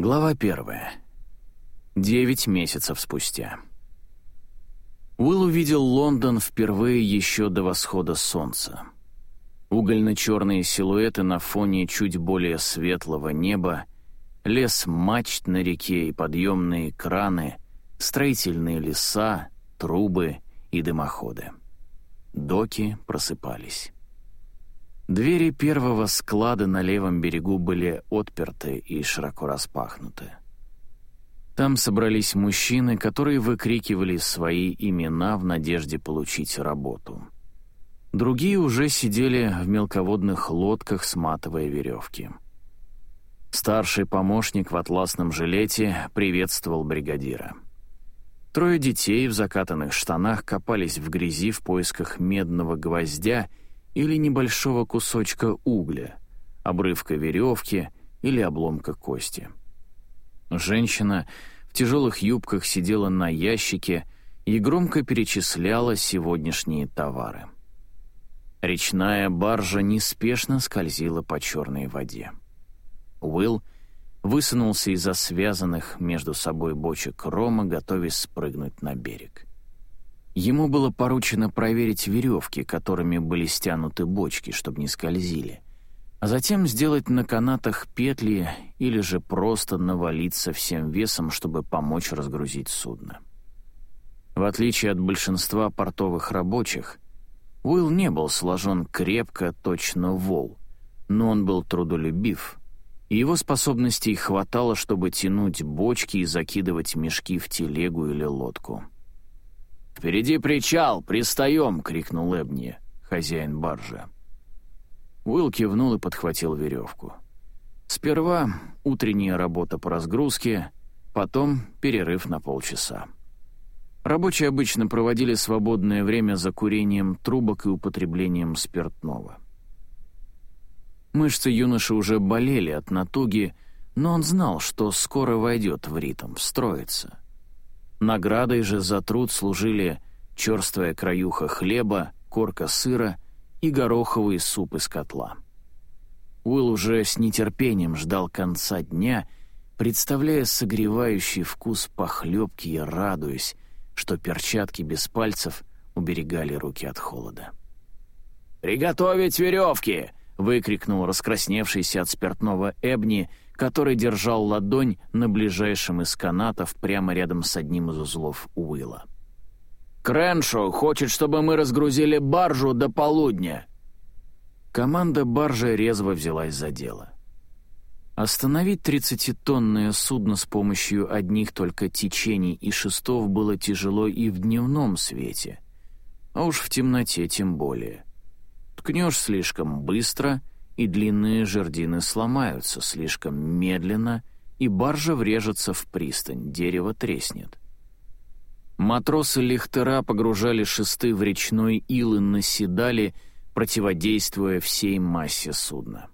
Глава первая. Девять месяцев спустя. Уилл увидел Лондон впервые еще до восхода солнца. Угольно-черные силуэты на фоне чуть более светлого неба, лес мачт на реке и подъемные краны, строительные леса, трубы и дымоходы. Доки просыпались. Двери первого склада на левом берегу были отперты и широко распахнуты. Там собрались мужчины, которые выкрикивали свои имена в надежде получить работу. Другие уже сидели в мелководных лодках, сматывая веревки. Старший помощник в атласном жилете приветствовал бригадира. Трое детей в закатанных штанах копались в грязи в поисках медного гвоздя — или небольшого кусочка угля, обрывка веревки или обломка кости. Женщина в тяжелых юбках сидела на ящике и громко перечисляла сегодняшние товары. Речная баржа неспешно скользила по черной воде. Уилл высунулся из-за связанных между собой бочек рома, готовясь спрыгнуть на берег. Ему было поручено проверить веревки, которыми были стянуты бочки, чтобы не скользили, а затем сделать на канатах петли или же просто навалиться всем весом, чтобы помочь разгрузить судно. В отличие от большинства портовых рабочих, Уилл не был сложен крепко, точно вол, но он был трудолюбив, и его способностей хватало, чтобы тянуть бочки и закидывать мешки в телегу или лодку. «Впереди причал, пристаем!» — крикнул Эбни, хозяин баржи. Уилл кивнул и подхватил веревку. Сперва утренняя работа по разгрузке, потом перерыв на полчаса. Рабочие обычно проводили свободное время за курением трубок и употреблением спиртного. Мышцы юноши уже болели от натуги, но он знал, что скоро войдет в ритм, встроится. Наградой же за труд служили черствая краюха хлеба, корка сыра и гороховый суп из котла. Уилл уже с нетерпением ждал конца дня, представляя согревающий вкус похлебки и радуясь, что перчатки без пальцев уберегали руки от холода. «Приготовить веревки!» — выкрикнул раскрасневшийся от спиртного Эбни — который держал ладонь на ближайшем из канатов прямо рядом с одним из узлов Уилла. «Крэншо хочет, чтобы мы разгрузили баржу до полудня!» Команда баржи резво взялась за дело. Остановить тридцатитонное судно с помощью одних только течений и шестов было тяжело и в дневном свете, а уж в темноте тем более. Ткнешь слишком быстро — и длинные жердины сломаются слишком медленно, и баржа врежется в пристань, дерево треснет. Матросы Лихтера погружали шесты в речной ил и наседали, противодействуя всей массе судна.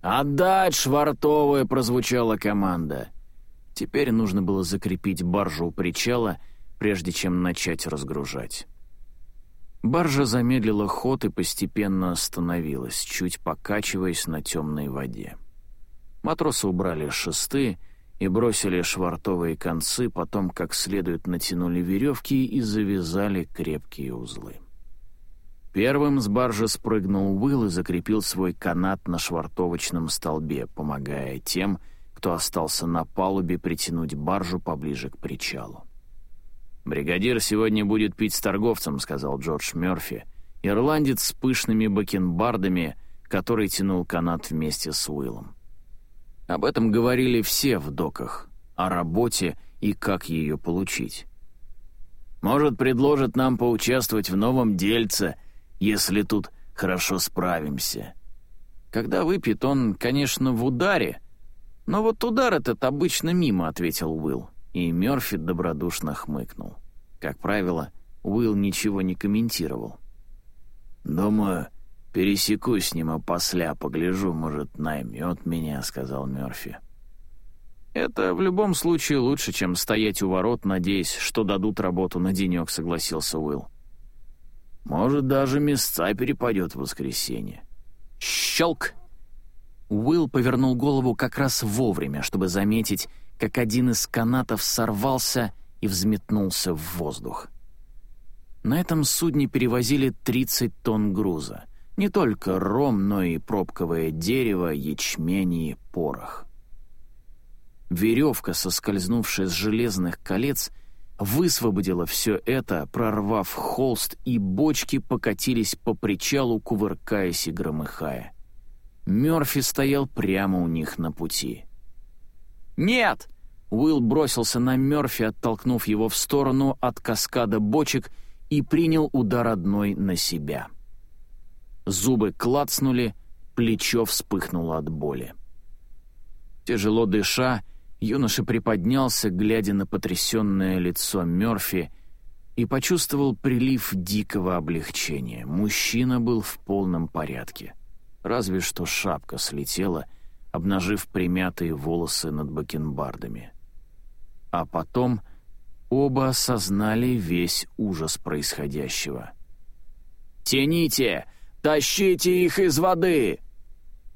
«Отдать швартовое!» — прозвучала команда. Теперь нужно было закрепить баржу у причала, прежде чем начать разгружать. Баржа замедлила ход и постепенно остановилась, чуть покачиваясь на темной воде. Матросы убрали шесты и бросили швартовые концы, потом как следует натянули веревки и завязали крепкие узлы. Первым с баржи спрыгнул Уилл и закрепил свой канат на швартовочном столбе, помогая тем, кто остался на палубе, притянуть баржу поближе к причалу. «Бригадир сегодня будет пить с торговцем», — сказал Джордж Мёрфи, ирландец с пышными бакенбардами, который тянул канат вместе с Уиллом. Об этом говорили все в доках, о работе и как ее получить. «Может, предложат нам поучаствовать в новом дельце, если тут хорошо справимся». Когда выпьет, он, конечно, в ударе, но вот удар этот обычно мимо, — ответил Уилл и Мёрфи добродушно хмыкнул. Как правило, Уилл ничего не комментировал. «Думаю, пересекусь с ним, а после погляжу, может, наймет меня», — сказал Мёрфи. «Это в любом случае лучше, чем стоять у ворот, надеясь, что дадут работу на денек», — согласился Уилл. «Может, даже места перепадет в воскресенье». «Щелк!» Уилл повернул голову как раз вовремя, чтобы заметить, как один из канатов сорвался и взметнулся в воздух. На этом судне перевозили 30 тонн груза. Не только ром, но и пробковое дерево, ячмень и порох. Веревка, соскользнувшая с железных колец, высвободила все это, прорвав холст, и бочки покатились по причалу, кувыркаясь и громыхая. Мёрфи стоял прямо у них на пути. «Нет!» Уилл бросился на Мёрфи, оттолкнув его в сторону от каскада бочек и принял удар одной на себя. Зубы клацнули, плечо вспыхнуло от боли. Тяжело дыша, юноша приподнялся, глядя на потрясенное лицо Мёрфи, и почувствовал прилив дикого облегчения. Мужчина был в полном порядке разве что шапка слетела, обнажив примятые волосы над бакенбардами. А потом оба осознали весь ужас происходящего. «Тяните! Тащите их из воды!»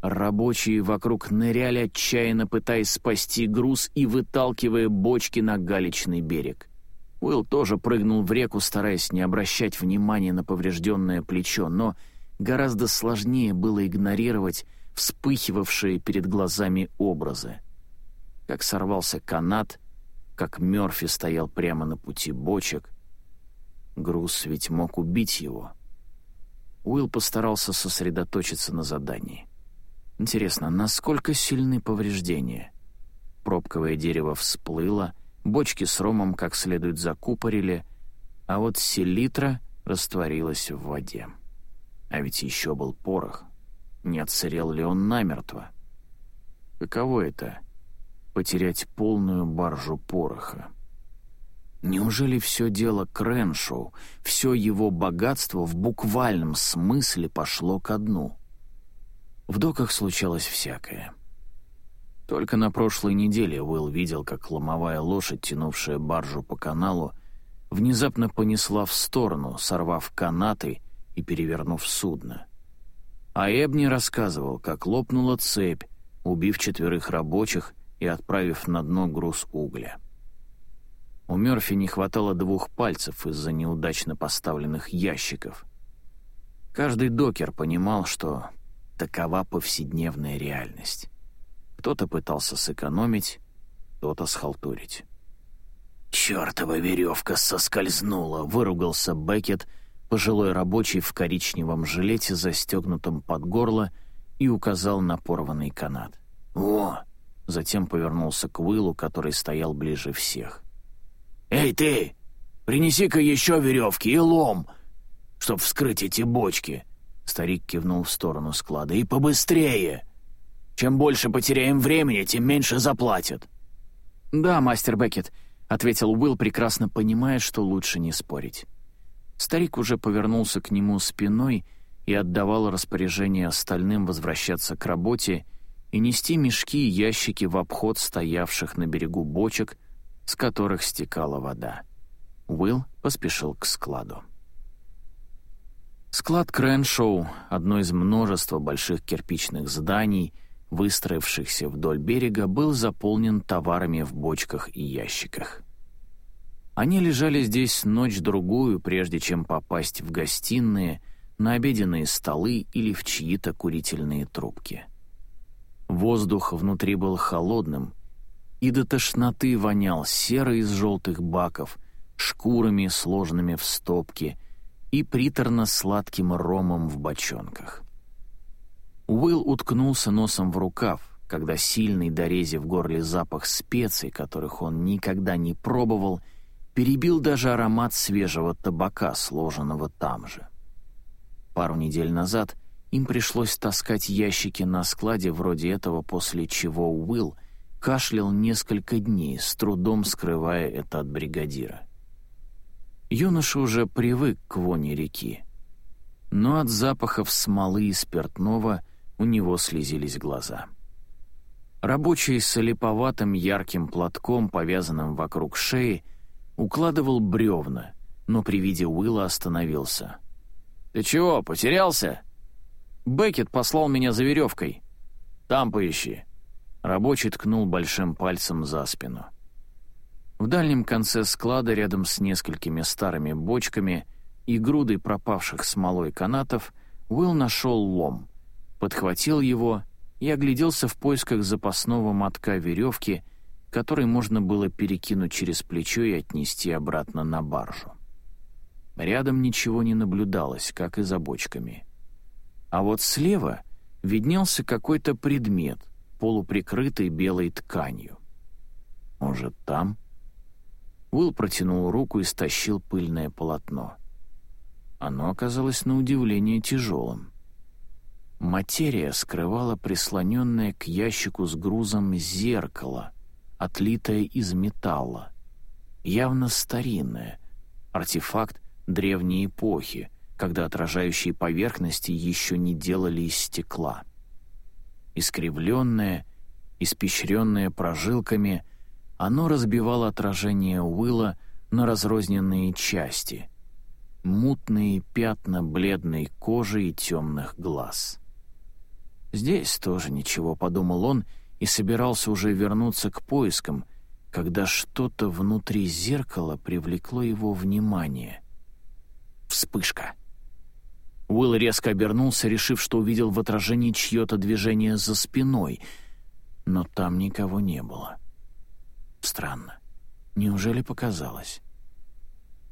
Рабочие вокруг ныряли, отчаянно пытаясь спасти груз и выталкивая бочки на галечный берег. Уилл тоже прыгнул в реку, стараясь не обращать внимания на поврежденное плечо, но гораздо сложнее было игнорировать вспыхивавшие перед глазами образы. Как сорвался канат, как Мёрфи стоял прямо на пути бочек. Груз ведь мог убить его. Уилл постарался сосредоточиться на задании. Интересно, насколько сильны повреждения? Пробковое дерево всплыло, бочки с ромом как следует закупорили, а вот селитра растворилась в воде. А ведь еще был порох. Не отсырел ли он намертво? Каково это — потерять полную баржу пороха? Неужели все дело Креншоу, все его богатство в буквальном смысле пошло ко дну? В доках случалось всякое. Только на прошлой неделе Уилл видел, как ломовая лошадь, тянувшая баржу по каналу, внезапно понесла в сторону, сорвав канаты и перевернув судно. А Эбни рассказывал, как лопнула цепь, убив четверых рабочих и отправив на дно груз угля. У Мёрфи не хватало двух пальцев из-за неудачно поставленных ящиков. Каждый докер понимал, что такова повседневная реальность. Кто-то пытался сэкономить, кто-то схалтурить. «Чёртова веревка соскользнула!» — выругался Беккет — пожилой рабочий в коричневом жилете, застегнутом под горло, и указал на порванный канат. «О!» Затем повернулся к Уиллу, который стоял ближе всех. «Эй, ты! Принеси-ка еще веревки и лом, чтоб вскрыть эти бочки!» Старик кивнул в сторону склада. «И побыстрее! Чем больше потеряем времени, тем меньше заплатят!» «Да, мастер Беккет», — ответил Уилл, прекрасно понимая, что лучше не спорить. Старик уже повернулся к нему спиной и отдавал распоряжение остальным возвращаться к работе и нести мешки и ящики в обход стоявших на берегу бочек, с которых стекала вода. Уилл поспешил к складу. Склад Крэншоу, одно из множества больших кирпичных зданий, выстроившихся вдоль берега, был заполнен товарами в бочках и ящиках. Они лежали здесь ночь-другую, прежде чем попасть в гостиные, на обеденные столы или в чьи-то курительные трубки. Воздух внутри был холодным, и до тошноты вонял серой из желтых баков, шкурами, сложенными в стопки, и приторно-сладким ромом в бочонках. Уилл уткнулся носом в рукав, когда сильный дорези в горле запах специй, которых он никогда не пробовал — перебил даже аромат свежего табака, сложенного там же. Пару недель назад им пришлось таскать ящики на складе вроде этого, после чего Уилл кашлял несколько дней, с трудом скрывая это от бригадира. Юноша уже привык к воне реки, но от запахов смолы и спиртного у него слезились глаза. Рабочий с олиповатым ярким платком, повязанным вокруг шеи, укладывал бревна, но при виде Уилла остановился. «Ты чего, потерялся?» «Беккет послал меня за веревкой». Там поищи». Рабочий ткнул большим пальцем за спину. В дальнем конце склада, рядом с несколькими старыми бочками и грудой пропавших смолой канатов, Уилл нашел лом, подхватил его и огляделся в поисках запасного мотка веревки, который можно было перекинуть через плечо и отнести обратно на баржу. Рядом ничего не наблюдалось, как и за бочками. А вот слева виднелся какой-то предмет, полуприкрытый белой тканью. Может, там? Уилл протянул руку и стащил пыльное полотно. Оно оказалось на удивление тяжелым. Материя скрывала прислоненное к ящику с грузом зеркало, отлитое из металла. Явно старинное, артефакт древней эпохи, когда отражающие поверхности еще не делали из стекла. Искривленное, испещренное прожилками, оно разбивало отражение Уилла на разрозненные части, мутные пятна бледной кожи и темных глаз. «Здесь тоже ничего», — подумал он, и собирался уже вернуться к поискам, когда что-то внутри зеркала привлекло его внимание. Вспышка. Уилл резко обернулся, решив, что увидел в отражении чье-то движение за спиной, но там никого не было. Странно. Неужели показалось?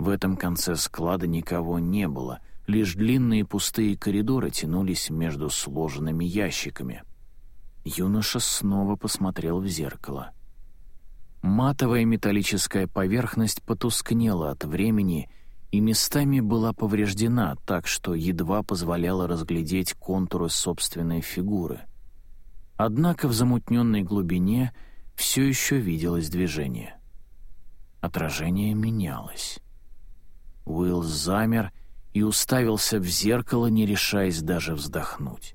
В этом конце склада никого не было, лишь длинные пустые коридоры тянулись между сложенными ящиками. Юноша снова посмотрел в зеркало. Матовая металлическая поверхность потускнела от времени и местами была повреждена так, что едва позволяла разглядеть контуры собственной фигуры. Однако в замутненной глубине все еще виделось движение. Отражение менялось. Уилл замер и уставился в зеркало, не решаясь даже вздохнуть.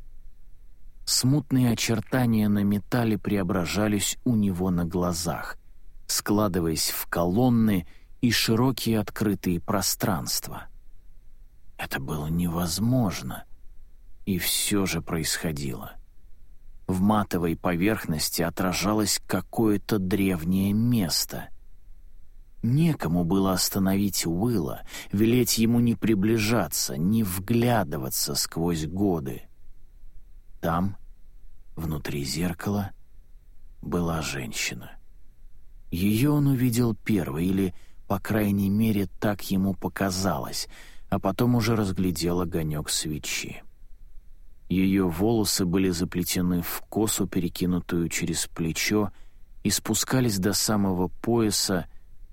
Смутные очертания на металле преображались у него на глазах, складываясь в колонны и широкие открытые пространства. Это было невозможно, и все же происходило. В матовой поверхности отражалось какое-то древнее место. Некому было остановить Уилла, велеть ему не приближаться, не вглядываться сквозь годы. Там, внутри зеркала, была женщина. Ее он увидел первый, или по крайней мере, так ему показалось, а потом уже разглядел огонек свечи. Ее волосы были заплетены в косу, перекинутую через плечо, и спускались до самого пояса,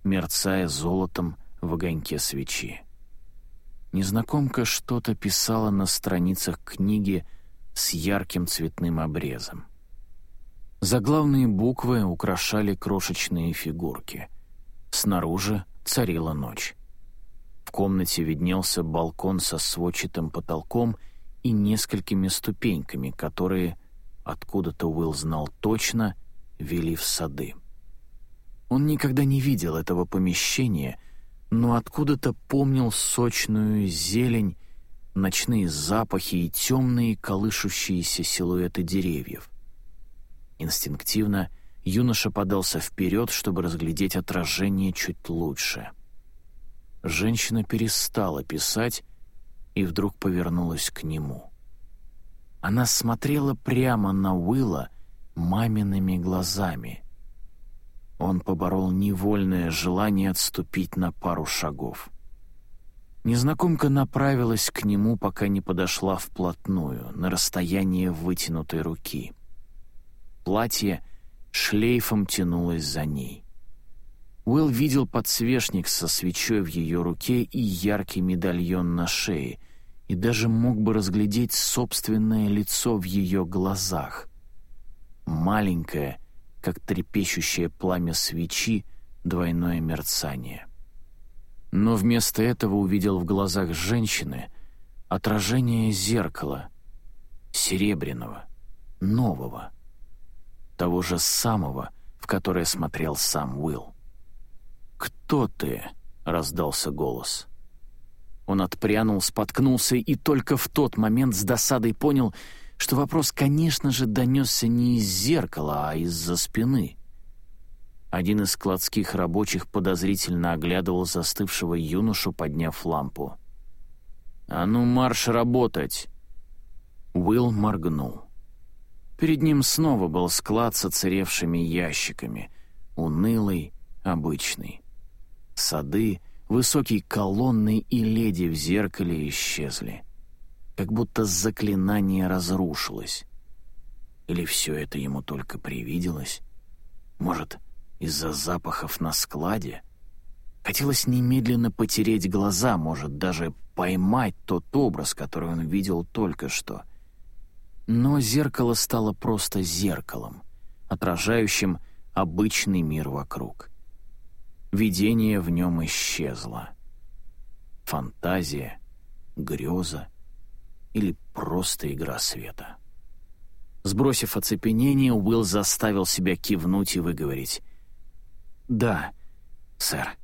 мерцая золотом в огоньке свечи. Незнакомка что-то писала на страницах книги с ярким цветным обрезом. Заглавные буквы украшали крошечные фигурки — Снаружи царила ночь. В комнате виднелся балкон со сводчатым потолком и несколькими ступеньками, которые, откуда-то Уилл знал точно, вели в сады. Он никогда не видел этого помещения, но откуда-то помнил сочную зелень, ночные запахи и темные колышущиеся силуэты деревьев. Инстинктивно — юноша подался вперед, чтобы разглядеть отражение чуть лучше. Женщина перестала писать и вдруг повернулась к нему. Она смотрела прямо на Уилла мамиными глазами. Он поборол невольное желание отступить на пару шагов. Незнакомка направилась к нему, пока не подошла вплотную, на расстояние вытянутой руки. Платье — шлейфом тянулась за ней. Уилл видел подсвечник со свечой в ее руке и яркий медальон на шее, и даже мог бы разглядеть собственное лицо в ее глазах. Маленькое, как трепещущее пламя свечи, двойное мерцание. Но вместо этого увидел в глазах женщины отражение зеркала, серебряного, нового — того же самого, в которое смотрел сам Уилл. «Кто ты?» — раздался голос. Он отпрянул, споткнулся и только в тот момент с досадой понял, что вопрос, конечно же, донесся не из зеркала, а из-за спины. Один из складских рабочих подозрительно оглядывал застывшего юношу, подняв лампу. «А ну, марш работать!» Уилл моргнул. Перед ним снова был склад с оцаревшими ящиками, унылый, обычный. Сады, высокие колонны и леди в зеркале исчезли как будто заклинание разрушилось. Или все это ему только привиделось? Может, из-за запахов на складе? Хотелось немедленно потереть глаза, может, даже поймать тот образ, который он видел только что. Но зеркало стало просто зеркалом, отражающим обычный мир вокруг. Видение в нем исчезло. Фантазия, греза, или просто игра света. Сбросив оцепенение, Уилл заставил себя кивнуть и выговорить. «Да, сэр».